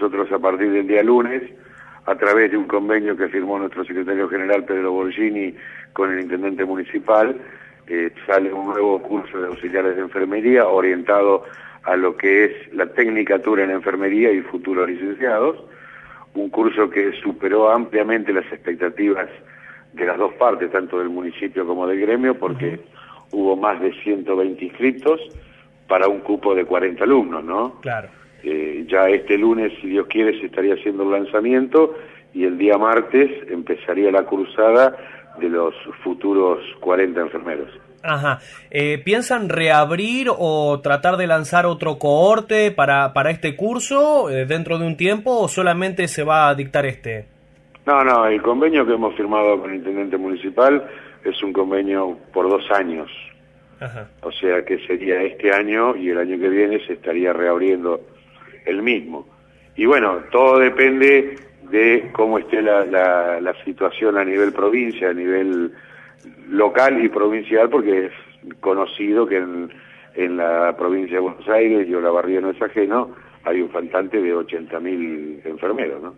nosotros a partir del día lunes, a través de un convenio que firmó nuestro secretario general Pedro Borgini con el intendente municipal, eh, sale un nuevo curso de auxiliares de enfermería orientado a lo que es la tecnicatura en enfermería y futuros licenciados, un curso que superó ampliamente las expectativas de las dos partes, tanto del municipio como del gremio, porque hubo más de 120 inscritos para un cupo de 40 alumnos, ¿no? Claro. Ya este lunes, si Dios quiere, se estaría haciendo el lanzamiento y el día martes empezaría la cruzada de los futuros 40 enfermeros. Ajá. Eh, ¿Piensan reabrir o tratar de lanzar otro cohorte para, para este curso eh, dentro de un tiempo o solamente se va a dictar este? No, no, el convenio que hemos firmado con el intendente municipal es un convenio por dos años. Ajá. O sea que sería este año y el año que viene se estaría reabriendo el mismo. Y bueno, todo depende de cómo esté la, la, la situación a nivel provincia, a nivel local y provincial, porque es conocido que en, la provincia de Buenos Aires y Olavarría no es ajeno, hay un faltante de 80.000 enfermeros, ¿no?